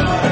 Amen.